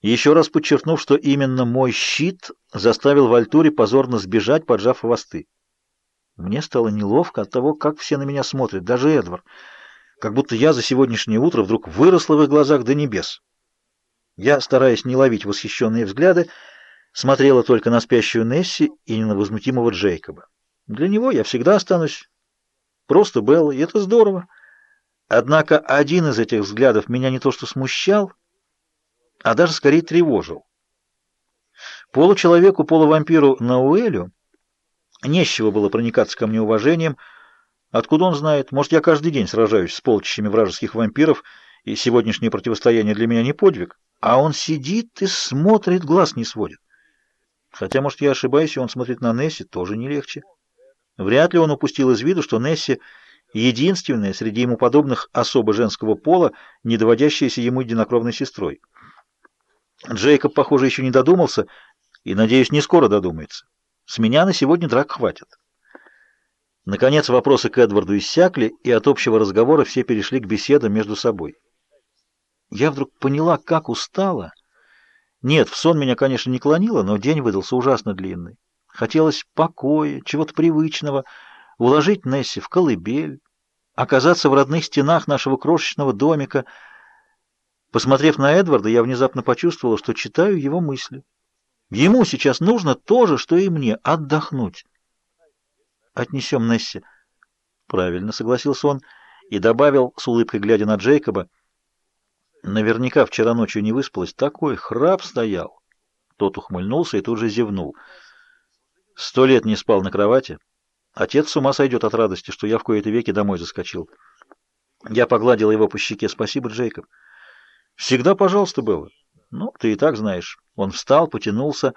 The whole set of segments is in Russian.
еще раз подчеркнув, что именно мой щит заставил Вальтуре позорно сбежать, поджав хвосты. Мне стало неловко от того, как все на меня смотрят, даже Эдвард, как будто я за сегодняшнее утро вдруг выросла в их глазах до небес. Я, стараясь не ловить восхищенные взгляды, смотрела только на спящую Несси и на возмутимого Джейкоба. Для него я всегда останусь просто Белла, и это здорово. Однако один из этих взглядов меня не то что смущал, а даже скорее тревожил. Получеловеку, полувампиру Науэлю не с чего было проникаться ко мне уважением. Откуда он знает? Может, я каждый день сражаюсь с полчищами вражеских вампиров, и сегодняшнее противостояние для меня не подвиг, а он сидит и смотрит, глаз не сводит. Хотя, может, я ошибаюсь, и он смотрит на Несси, тоже не легче. Вряд ли он упустил из виду, что Несси — единственная среди ему подобных особо женского пола, не доводящаяся ему единокровной сестрой. Джейкоб, похоже, еще не додумался, и, надеюсь, не скоро додумается. С меня на сегодня драк хватит. Наконец вопросы к Эдварду иссякли, и от общего разговора все перешли к беседам между собой. Я вдруг поняла, как устала. Нет, в сон меня, конечно, не клонило, но день выдался ужасно длинный. Хотелось покоя, чего-то привычного, уложить Несси в колыбель, оказаться в родных стенах нашего крошечного домика — Посмотрев на Эдварда, я внезапно почувствовала, что читаю его мысли. Ему сейчас нужно то же, что и мне — отдохнуть. «Отнесем Несси». «Правильно», — согласился он и добавил, с улыбкой глядя на Джейкоба, «Наверняка вчера ночью не выспалась. Такой храп стоял». Тот ухмыльнулся и тут же зевнул. «Сто лет не спал на кровати. Отец с ума сойдет от радости, что я в кои-то веки домой заскочил». Я погладил его по щеке. «Спасибо, Джейкоб». Всегда пожалуйста было. Ну, ты и так знаешь. Он встал, потянулся,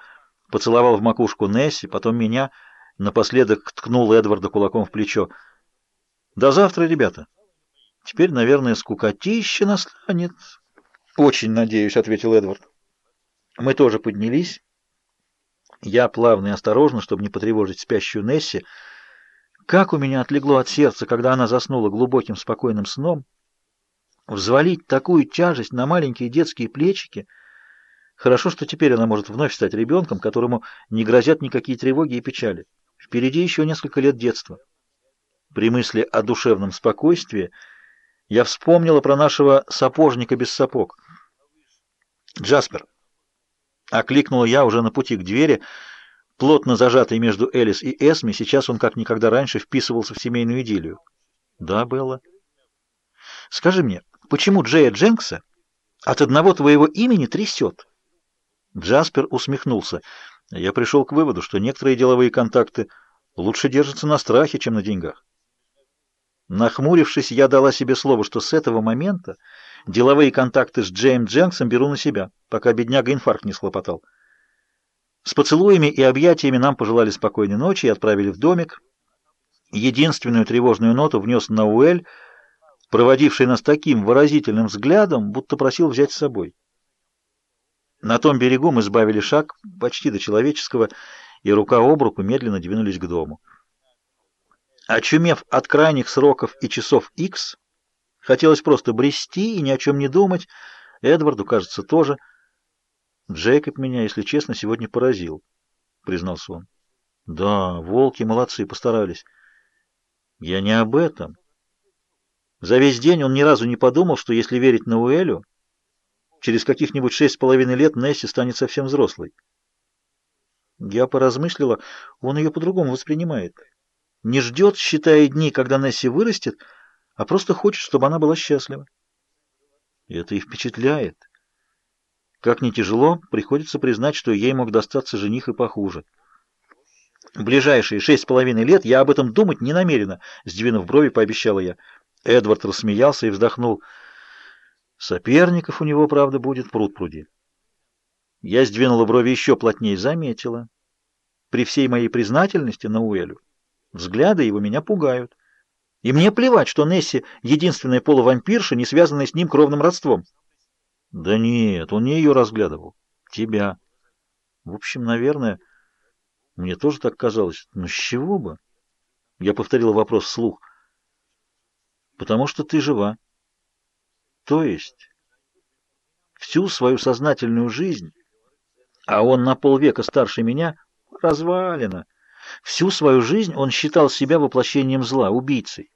поцеловал в макушку Несси, потом меня, напоследок ткнул Эдварда кулаком в плечо. До завтра, ребята. Теперь, наверное, скукотища настанет. Очень надеюсь, ответил Эдвард. Мы тоже поднялись. Я плавно и осторожно, чтобы не потревожить спящую Несси. Как у меня отлегло от сердца, когда она заснула глубоким спокойным сном. Взвалить такую тяжесть на маленькие детские плечики. Хорошо, что теперь она может вновь стать ребенком, которому не грозят никакие тревоги и печали. Впереди еще несколько лет детства. При мысли о душевном спокойствии я вспомнила про нашего сапожника без сапог. «Джаспер!» — окликнула я уже на пути к двери, плотно зажатый между Элис и Эсми, сейчас он как никогда раньше вписывался в семейную идиллию. «Да, Белла?» «Скажи мне, почему Джея Дженкса от одного твоего имени трясет?» Джаспер усмехнулся. Я пришел к выводу, что некоторые деловые контакты лучше держатся на страхе, чем на деньгах. Нахмурившись, я дала себе слово, что с этого момента деловые контакты с Джейм Дженксом беру на себя, пока бедняга инфаркт не схлопотал. С поцелуями и объятиями нам пожелали спокойной ночи и отправили в домик. Единственную тревожную ноту внес Науэль, проводивший нас таким выразительным взглядом, будто просил взять с собой. На том берегу мы сбавили шаг почти до человеческого, и рука об руку медленно двинулись к дому. Очумев от крайних сроков и часов X, хотелось просто брести и ни о чем не думать, Эдварду, кажется, тоже. Джейкоб меня, если честно, сегодня поразил, признался он. Да, волки молодцы, постарались. Я не об этом. За весь день он ни разу не подумал, что если верить Науэлю, через каких-нибудь шесть с половиной лет Несси станет совсем взрослой. Я поразмыслила, он ее по-другому воспринимает. Не ждет, считая дни, когда Несси вырастет, а просто хочет, чтобы она была счастлива. Это и впечатляет. Как ни тяжело, приходится признать, что ей мог достаться жених и похуже. В ближайшие шесть с половиной лет я об этом думать не намерена, сдвинув брови, пообещала я. Эдвард рассмеялся и вздохнул. Соперников у него, правда, будет пруд-пруди. Я сдвинула брови еще плотнее, заметила. При всей моей признательности на Уэлю взгляды его меня пугают. И мне плевать, что Несси — единственная полувампирша, не связанная с ним кровным родством. Да нет, он не ее разглядывал. Тебя. В общем, наверное, мне тоже так казалось. Но с чего бы? Я повторила вопрос вслух. Потому что ты жива. То есть... всю свою сознательную жизнь, а он на полвека старше меня, развалина. Всю свою жизнь он считал себя воплощением зла, убийцей.